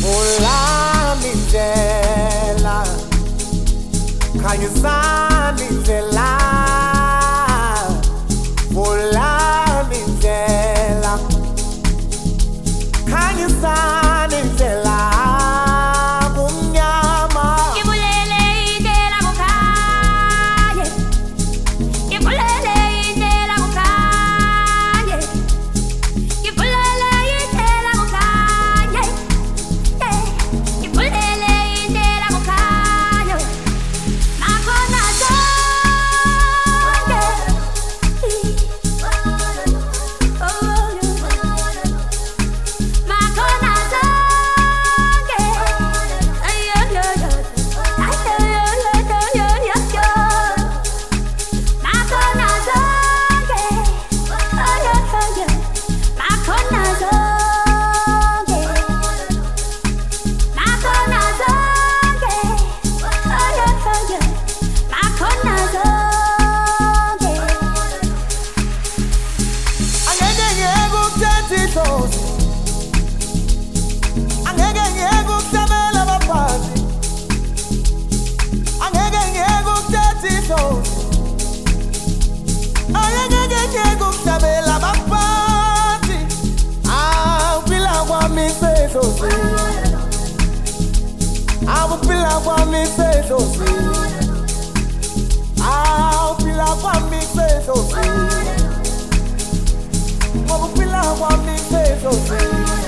Olá, you Caio Zá, Mindela. Awuphila kwami sedlozini awuphila kwami sedlozini ngokuphila kwami sedlozini Nakhona